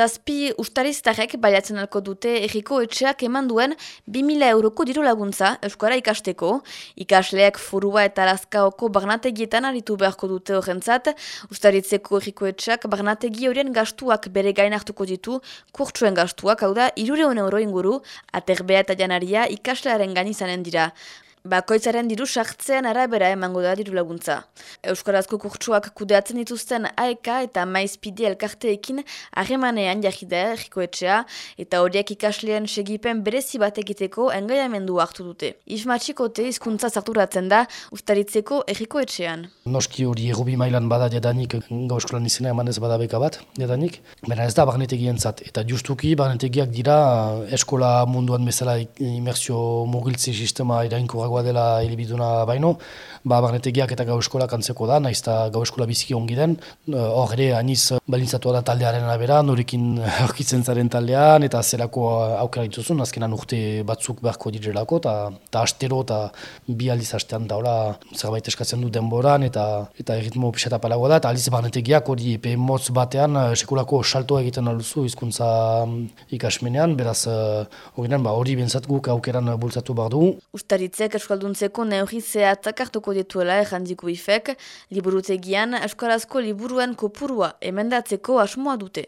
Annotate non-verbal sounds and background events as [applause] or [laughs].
Zazpi ustariztarek baiatzen alko dute erriko etxeak eman duen 2000 euroko diru laguntza Euskara ikasteko. Ikasleak furua eta lazkaoko barnategietan aritu beharko dute horrentzat. Ustaritzeko erriko etxeak barnategi horien gastuak bere gain hartuko ditu, kurtsuen gastuak, hau da, irure euro inguru, aterbea eta janaria ikaslearen gain izanen dira. Bakoitzaren diru sartzean arabera emango da diru laguntza. Euskarazko kurtsuak kudeatzen dituzten AEK eta Maizpide elkarteekin harremanean jahida erriko etxea eta horiek ikasleen segipen berezi bat egiteko engaiamendu hartu dute. Ismatxikote hizkuntza zarturatzen da ustaritzeko erriko etxean. Noski hori errubi mailan bada jadanik gau eskolan izena emanez bada beka bat jadanik. Baina ez da barnetegien zat. Eta justuki barnetegiak dira eskola munduan bezala imersio mogiltze sistema irainko handiagoa dela hilibiduna baino, ba, barnetegiak eta gau eskola da, naiz eta gau biziki ongi den, eh, hor ere, aniz balintzatu da taldearen arabera, norekin [laughs] aurkitzen zaren taldean, eta zelako aukera dituzun, azkenan urte batzuk beharko direlako, eta astero eta bi aldiz astean daula zerbait eskatzen du denboran, eta eta erritmo pixeta palagoa da, eta aliz barnetegiak hori epe motz batean, eh, sekulako saltoa egiten aluzu hizkuntza mm, ikasmenean, beraz eh, hori ba, hori bentsat guk aukeran bultzatu behar du. Ustaritzek Euskalduntzeko neurri zehatzak dituela errandiko ifek, liburutegian Euskarazko liburuen kopurua emendatzeko asmoa dute.